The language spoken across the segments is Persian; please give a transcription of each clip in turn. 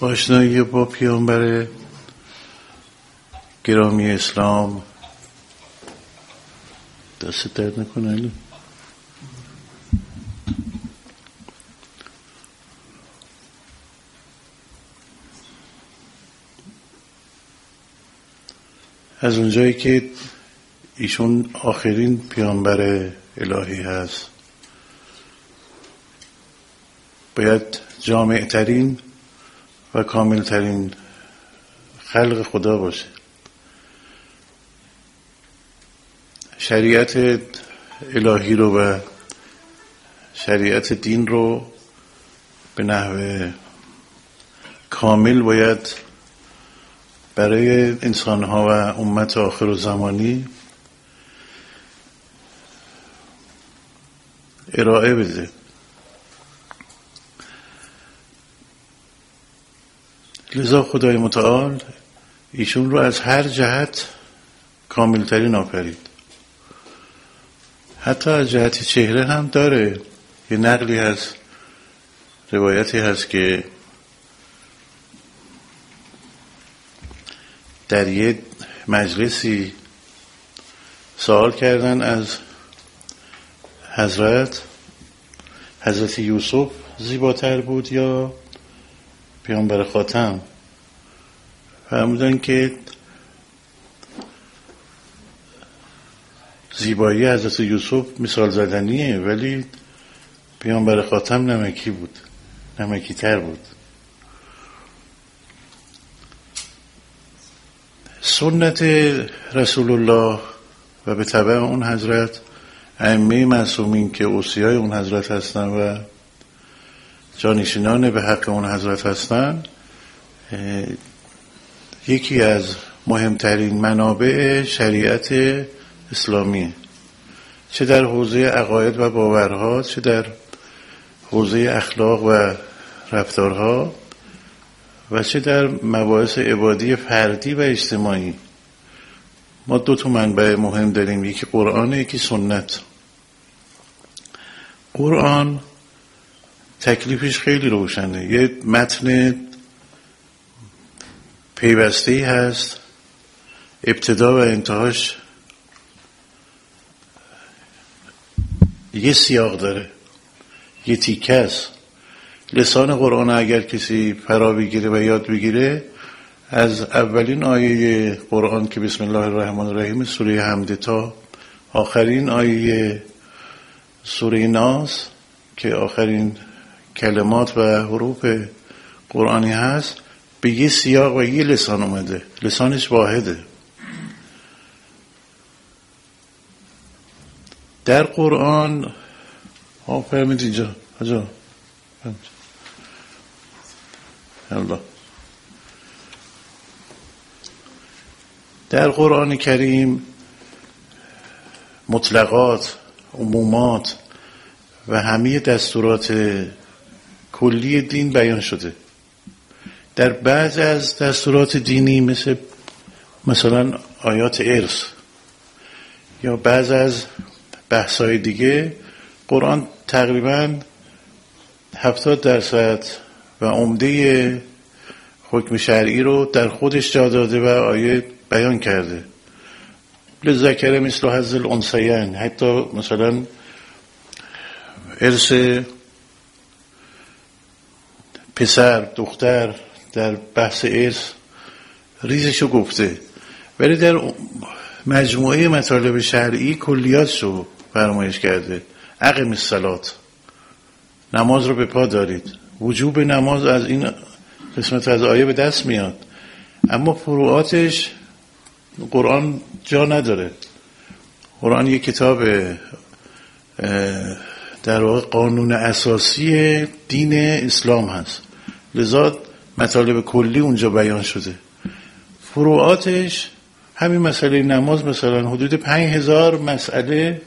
آشنایی با پیامبر گرامی اسلام. دست درد نکنه علی. از اونجایی که ایشون آخرین پیامبر الهی هست باید جامع ترین کامل ترین خلق خدا باشه. شریعت الهی رو و شریعت دین رو به نحو کامل باید برای انسانها و امت آخر و زمانی ارائه بده. لذا خدای متعال ایشون رو از هر جهت کاملترین آفرید. حتی از جهت چهره هم داره. یه نقلی هست روایتی هست که در یه مجلسی سوال کردن از حضرت حضرت یوسف زیباتر بود یا پیامبر خاتم فرمودن که زیبایی حضرت یوسف مثال زدنیه ولی پیامبر خاتم نمکی بود نمکی تر بود. سنت رسول الله و به طبع اون حضرت ائمه معصومین که اوصیای اون حضرت هستن و جانشینان به حق اون حضرت هستن. یکی از مهمترین منابع شریعت اسلامی. چه در حوزه عقاید و باورها چه در حوزه اخلاق و رفتارها و چه در مباحث عبادی فردی و اجتماعی. ما دو تا منبع مهم داریم یکی قرآن یکی سنت. قرآن تکلیفش خیلی روشنه. یه متن پیوسته ای هست. ابتدا و انتهاش یه سیاق داره. یه تیکه است. لسان قرآن اگر کسی فرا بگیره و یاد بگیره از اولین آیه قرآن که بسم الله الرحمن الرحیم سوره حمد تا آخرین آیه سوره ناس که آخرین کلمات و حروف قرآنی هست به یه سیاق و یه لسان اومده. لسانش واحده. در قرآن ها فرمید اینجا. حجا در قرآن کریم مطلقات عمومات و همه دستورات کلی دین بیان شده. در بعض از دستورات دینی مثل مثلا آیات ارث یا بعض از بحثای دیگه قرآن تقریبا هفتاد درصد و عمده حکم شرعی رو در خودش جا داده و آیه بیان کرده. لذکر مثل حضر الانسیین حتی مثلا ارث پسر دختر در بحث ارث ریزشو گفته. ولی در مجموعه مطالب شرعی کلیات رو فرمایش کرده. عقم الصلات. نماز رو به پا دارید. وجوب نماز از این قسمت از آیه به دست میاد. اما فروعاتش قرآن جا نداره. قرآن یک کتاب در واقع قانون اساسی دین اسلام هست. لذا مطالب کلی اونجا بیان شده. فروعاتش همین مسئله نماز مثلا حدود پنج هزار مسئله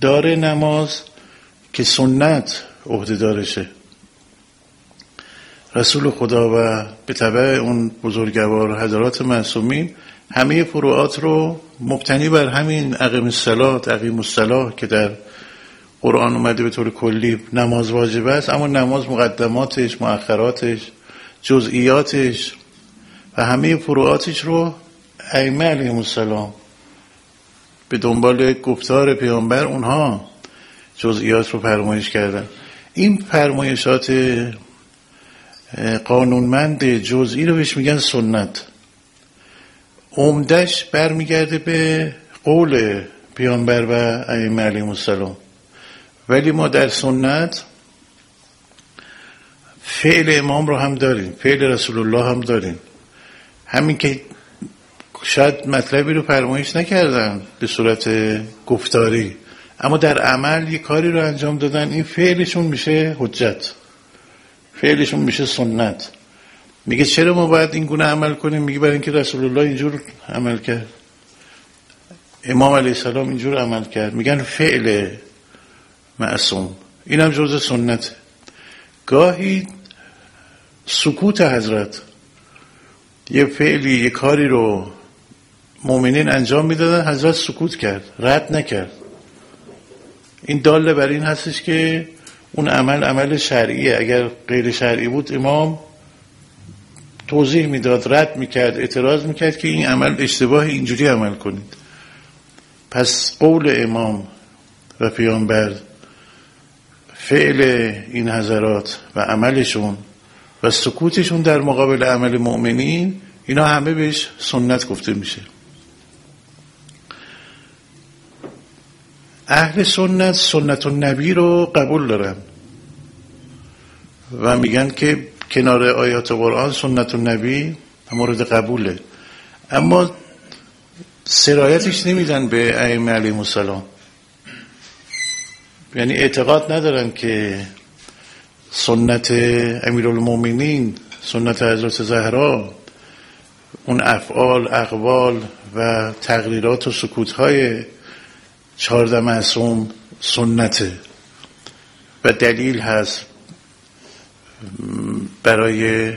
داره نماز که سنت عهده دارشه. رسول خدا و به طبع اون بزرگوار حضرات معصومین همه فروعات رو مبتنی بر همین عقیم الصلات عقیم الصلاح که در قرآن اومده به طور کلی نماز واجب است اما نماز مقدماتش مؤخراتش جزئیاتش و همه فروعاتش رو ائمه علیهم السلام به دنبال گفتار پیامبر اونها جزئیات رو فرمایش کردن. این فرمایشات قانونمند جزئی رو بهش میگن سنت. عمدش برمیگرده به قول پیامبر و ائمه علیهم السلام. ولی ما در سنت فعل امام رو هم داریم فعل رسول الله هم داریم. همین که شاید مطلبی رو فرمایش نکردن به صورت گفتاری اما در عمل یه کاری رو انجام دادن این فعلشون میشه حجت فعلشون میشه سنت. میگه چرا ما باید این گونه عمل کنیم؟ میگه برای اینکه رسول الله اینجور عمل کرد. امام علیه السلام اینجور عمل کرد. میگن فعل معصوم. این هم جز سنت. گاهی سکوت حضرت. یه فعلی یه کاری رو مؤمنین انجام می‌دادن حضرت سکوت کرد رد نکرد. این داله بر این هستش که اون عمل عمل شرعیه. اگر غیر شرعی بود امام توضیح می‌داد رد می‌کرد اعتراض می‌کرد که این عمل اشتباه اینجوری عمل کنید. پس قول امام و پیامبر فعل این حضرات و عملشون و سکوتشون در مقابل عمل مؤمنین اینا همه بهش سنت گفته میشه. اهل سنت سنت نبی رو قبول دارن. و میگن که کنار آیات قرآن سنت نبی مورد قبوله. اما سرایتش نمیدن به ائمه علیهم السلام. یعنی اعتقاد ندارن که سنت امیرالمومنین سنت حضرت زهرا اون افعال اقوال و تقریرات و سکوت های چهارده معصوم سنته و دلیل هست برای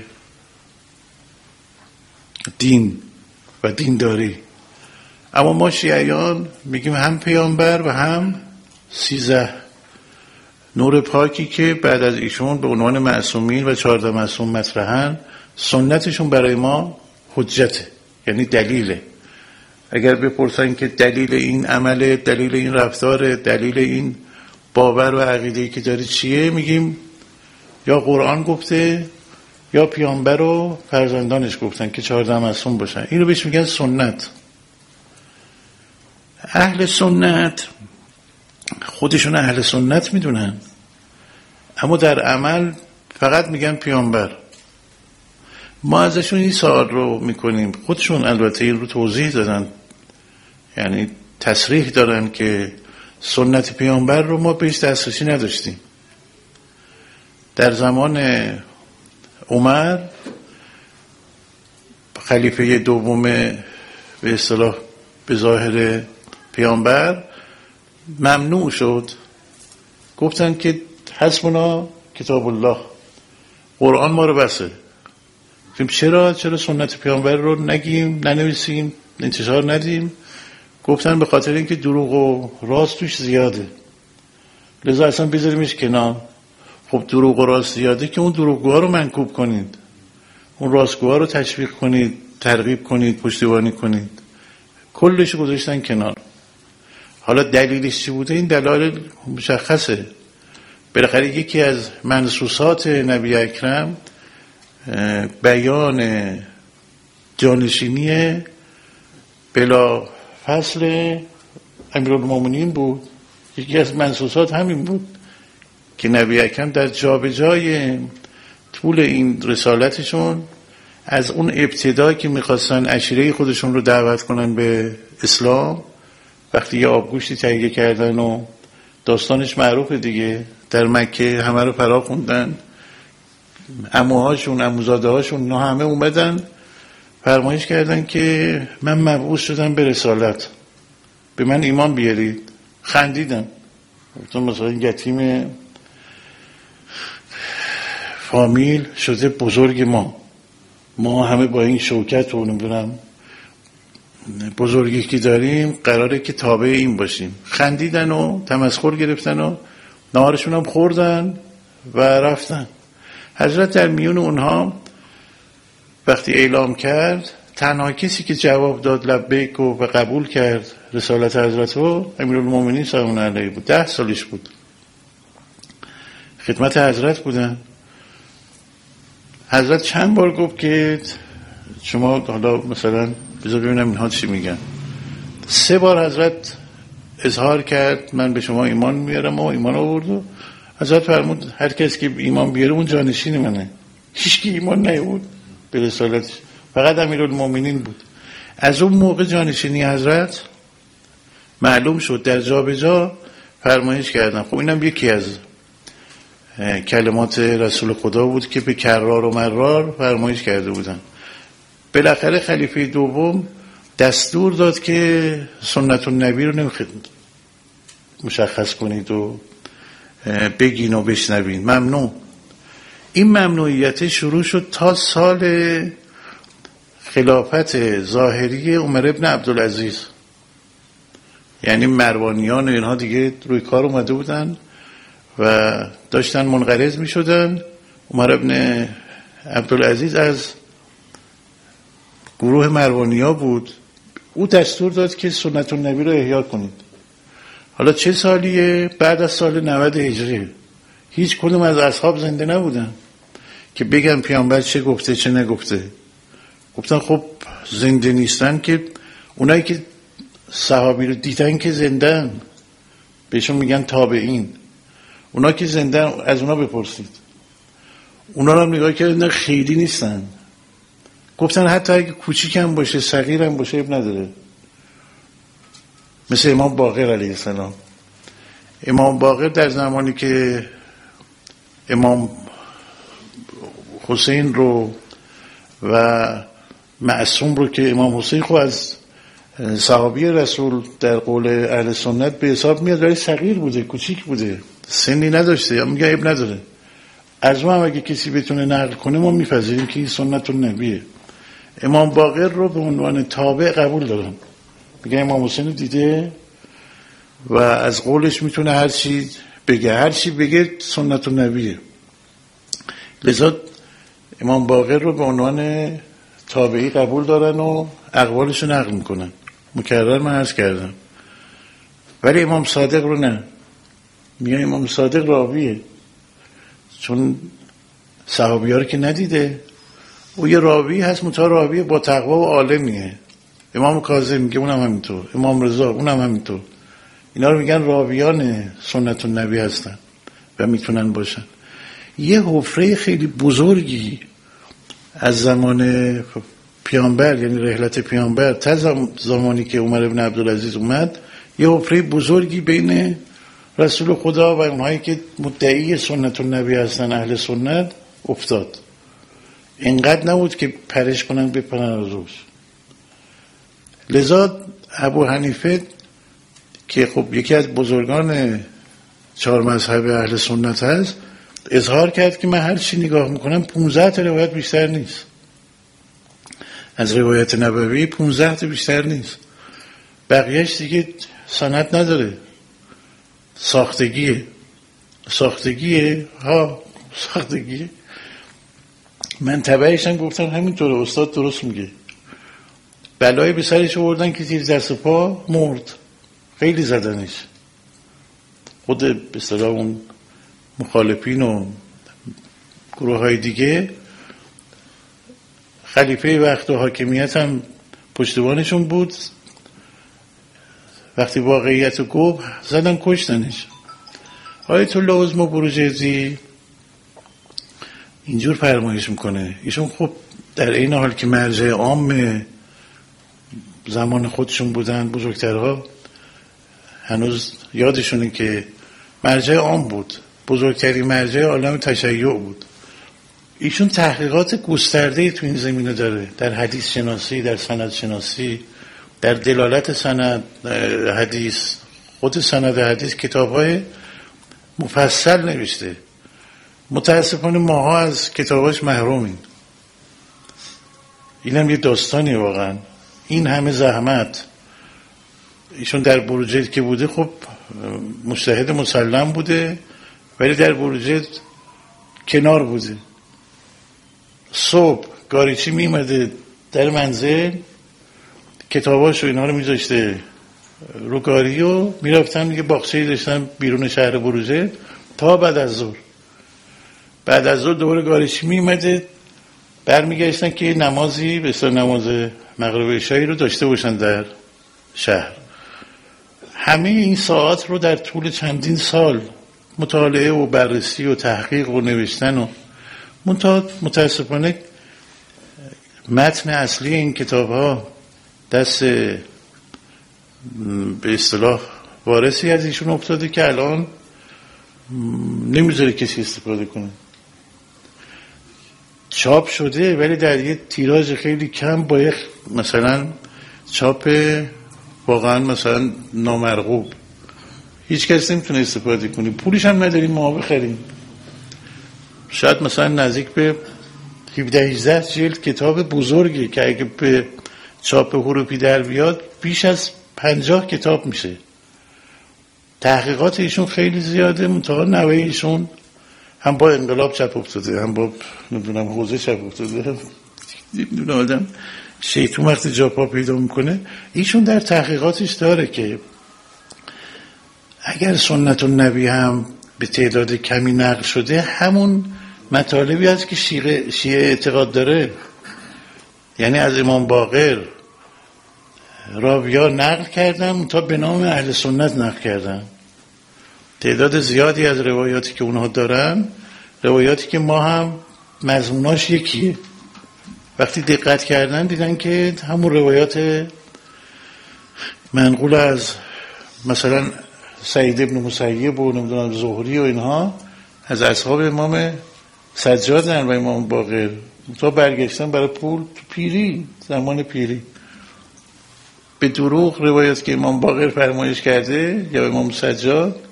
دین و دینداری. اما ما شیعیان میگیم هم پیامبر و هم سیزه نور پاکی که بعد از ایشون به عنوان معصومین و چهارده معصوم مطرحن سنتشون برای ما حجته یعنی دلیله. اگر بپرسن که دلیل این عمل دلیل این رفتار دلیل این باور و عقیده که داری چیه میگیم یا قرآن گفته یا پیامبر و فرزندانش گفتن که چهارده معصوم باشن. اینو بهش میگن سنت. اهل سنت خودشون اهل سنت می‌دونن. اما در عمل فقط میگن پیامبر. ما ازشون این سوال رو می‌کنیم. خودشون البته این رو توضیح دادن. یعنی تصریح دارن که سنت پیامبر رو ما بهش دسترسی نداشتیم. در زمان عمر خلیفه دوم به اصطلاح به ظاهر پیامبر ممنوع شد. گفتن که حسبنا کتاب الله. قرآن ما رو بسه چرا؟ چرا سنت پیامبر رو نگیم ننویسیم انتشار ندیم؟ گفتن به خاطر اینکه دروغ و راست توش زیاده. لذا اصلا بذاریمش کنار. خب دروغ و راست زیاده که اون دروغگوها رو منکوب کنید. اون راستگوها رو تشویق کنید ترغیب کنید پشتیبانی کنید. کلش گذاشتن کنار. حالا دلیلش چی بوده؟ این دلایل مشخصه. بالاخره یکی از منصوصات نبی اکرم بیان جانشینی بلا فصل امیرالمومنین بود. یکی از منصوصات همین بود که نبی اکرم در جابجای طول این رسالتشون از اون ابتدا که می‌خواستن اشیره خودشون رو دعوت کنن به اسلام وقتی یه آبگوشتی تهیه کردن و داستانش معروفه دیگه. در مکه همه رو فرا خوندن. اموهاشون اموزاده هاشون همه اومدن. فرمایش کردن که من مبعوث شدم به رسالت. به من ایمان بیارید. خندیدم. گفتم مثلا یتیم فامیل شده بزرگ ما. ما همه با این شوکت و نمی‌دونم بزرگی که داریم قراره که تابع این باشیم. خندیدن و تمسخر گرفتن و نهارشون هم خوردن و رفتن. حضرت در میون اونها وقتی اعلام کرد تنها کسی که جواب داد لبیک و قبول کرد رسالت حضرت رو امیرالمومنین سلام علیه بود. ده سالش بود. خدمت حضرت بودن. حضرت چند بار گفت که شما حالا مثلا بذار ببینم اینها چی میگن. سه بار حضرت اظهار کرد من به شما ایمان میارم و ایمان آورد و حضرت فرمود هر کسی که ایمان بیاره اون جانشین منه. هیچ کی ایمان نیورد به رسالتش فقط امیرالمومنین بود. از اون موقع جانشینی حضرت معلوم شد در جا به جا فرمایش کردن. خب اینم یکی از کلمات رسول خدا بود که به کرار و مرار فرمایش کرده بودن. بالاخره خلیفه دوم دستور داد که سنت النبی رو نمی‌خواد مشخص کنید و بگین و بشنوین. ممنوع این ممنوعیت شروع شد تا سال خلافت ظاهری عمر ابن عبدالعزیز. یعنی مروانیان و اینها دیگه روی کار اومده بودن و داشتن منقرض می شدن عمر ابن عبدالعزیز از گروه مروانیا بود. او دستور داد که سنت النبی رو احیا کنید. حالا چه سالیه؟ بعد از سال 90 هجری. هیچ کدوم از اصحاب زنده نبودن. که بگن پیامبر چه گفته چه نگفته. گفتن خب زنده نیستن که اونایی که صحابی رو دیدن که زندن. بهشون میگن تابعین. اونا که زنده از اونا بپرسید. اونا رو هم نگاه کردن خیلی نیستن. گفتن حتی اگه کوچیک هم باشه صغیر هم باشه اب نداره. مثل امام باقر علیه السلام. امام باقر در زمانی که امام حسین رو و معصوم رو که امام حسین خو از صحابی رسول در قول اهل سنت به حساب میاد ولی صغیر بوده کوچیک بوده. سنی نداشته یا میگه نداره. از ما هم اگه کسی بتونه نقل کنه ما میپذیریم که این سنت نبیه. امام باقر رو به عنوان تابع قبول دارم میگه امام حسین دیده و از قولش می‌تونه هر چی بگه. هر چی بگه سنت نبیه لذا امام باقر رو به عنوان تابعی قبول دارن و اقوالش رو نقل می‌کنن. مکرر من عرض کردم. ولی امام صادق رو نه. میگه امام صادق راویه. چون صحابی ها رو که ندیده. او یه راوی هست متا راوی با تقوا و عالمیه. امام کاظم میگه اونم همینطور. امام رضا اونم همینطور. اینا رو میگن راویان سنت النبی هستن و می‌تونن باشن. یه حفره خیلی بزرگی از زمان پیامبر یعنی رحلت پیامبر تا زمانی که عمر ابن عبدالعزیز اومد یه حفره بزرگی بین رسول خدا و اونهایی که مدعی سنت النبی هستن اهل سنت افتاد. اینقدر نبود که پرش کنن بپرن از روش لذا ابو حنیفه که خب یکی از بزرگان چهار مذهب اهل سنت هست اظهار کرد که من هر چی نگاه می‌کنم 15 تا روایت بیشتر نیست. از روایت نبوی 15 تا بیشتر نیست. بقیهش دیگه سنت نداره. ساختگیه. ساختگیه. ها ساختگیه. من تبعیشم گفتم همینطوره استاد درست میگه. بلای به سرش آوردن که تیر دست پا مرد. خیلی زدنش. خود به اون مخالفین و گروه های دیگه خلیفه وقت و حاکمیت هم پشتبانشون بود. وقتی واقعیت رو گفت زدن کشتنش. آیت الله عظم بروجردی اینجور فرمایش می‌کنه. ایشون خب در این حال که مرجع عام زمان خودشون بودن بزرگترها هنوز یادشونه که مرجع عام بود. بزرگترین مرجع عالم تشیع بود. ایشون تحقیقات گسترده تو این زمینه داره. در حدیث شناسی در سند شناسی در دلالت سند حدیث خود سند حدیث کتاب های مفصل نوشته. متاسفانه ماها از کتاباش محرومیم. اینم یه داستانی واقعا. این همه زحمت ایشون در بروجرد که بوده خب مشتهد مسلم بوده ولی در بروجرد کنار بوده. صبح گاریچی میمده در منزل کتاباش و اینها رو میذاشته رو گاری و می‌رفتن یه باخچه داشتن بیرون شهر بروزه تا بعد از ظهر. بعد از ظهر دوباره گاریچی میمده برمیگشتن که نمازی به نماز مغرب عشایی رو داشته باشن در شهر. همه این ساعت رو در طول چندین سال مطالعه و بررسی و تحقیق و نوشتن و متاسفانه متن اصلی این کتاب ها دست به اصطلاح وارثی از ایشون افتاده که الان نمی‌ذاره کسی استفاده کنه. چاپ شده ولی در یه تیراژ خیلی کم با یک مثلا چاپ واقعا مثلا نامرغوب. هیچ کس نمی‌تونه استفاده کنی پولش هم نداریم ما بخریم. شاید مثلا نزدیک به 17 18 جلد کتاب بزرگی که اگه به چاپ حروفی در بیاد بیش از 50 کتاب میشه. تحقیقات ایشون خیلی زیاده منتها نوه ایشون هم با انقلاب چپ افتاده هم با نمی‌دونم حوزه چپ افتاده نمی‌دونم آدم شیطون وقتی جا پا پیدا می‌کنه ایشون در تحقیقاتش داره که اگر سنت نبی هم به تعداد کمی نقل شده همون مطالبی هست که شیعه اعتقاد داره. یعنی از امام باقر راویا نقل کردن تا به نام اهل سنت نقل کردن. تعداد زیادی از روایاتی که اونها دارن روایاتی که ما هم مضموناش یکیه. وقتی دقت کردن دیدن که همون روایات منقول از مثلا سعید ابن مسیب و نمی‌دونم زهری و اینها از اصحاب امام سجادن و امام باقر. تا برگشتن برای پول تو پیری زمان پیری. به دروغ روایت که امام باقر فرمایش کرده یا امام سجاد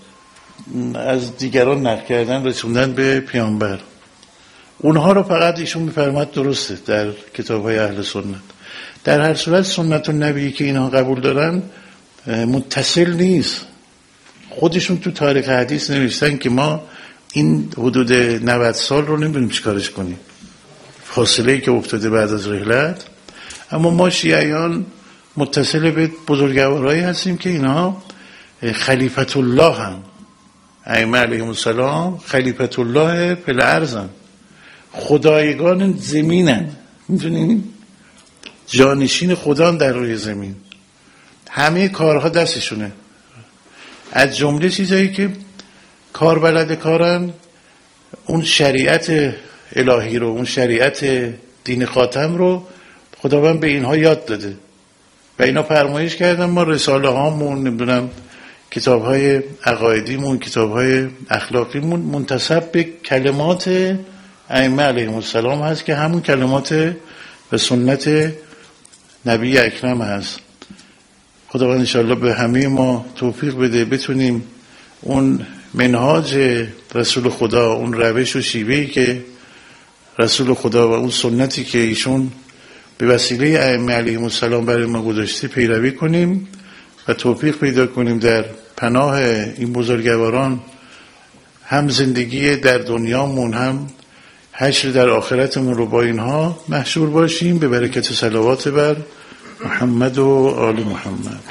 از دیگران نقل کردن رسوندن به پیامبر. اونها رو فقط ایشون میفرماد درسته در کتاب های اهل سنت. در هر صورت سنت و نبی که اینها قبول دارن متصل نیست. خودشون تو تاریخ حدیث نوشتن که ما این حدود 90 سال رو نمی‌دونیم چیکارش کنیم. فاصله که افتاده بعد از رحلت. اما ما شیعیان متصل به بزرگوارایی هستیم که اینها خلیفت الله هم. ائمه علیهم السلام خلیفت الله پل ارزن خدایگان زمینن. می‌دونین؟ جانشین خدا در روی زمین. همه کارها دستشونه. از جمله چیزایی که کار بلد کارن اون شریعت الهی رو اون شریعت دین خاتم رو خداوند به اینها یاد داده. و اینا فرمایش کردن ما رساله هامون نمی‌دونم کتاب های عقایدیمون کتاب های اخلاقیمون منتصب به کلمات ائمه علیهم السلام هست که همون کلمات و سنت نبی اکرم هست. خداوند انشاءالله به همه ما توفیق بده بتونیم اون منهاج رسول خدا اون روش و شیوهی که رسول خدا و اون سنتی که ایشون به وسیله ائمه علیهم السلام برای ما گذاشته پیروی کنیم. و توفیق پیدا کنیم در پناه این بزرگواران هم زندگی در دنیامون هم حشر در آخرتمون رو با اینها محشور باشیم. به برکت صلوات بر محمد و آل محمد.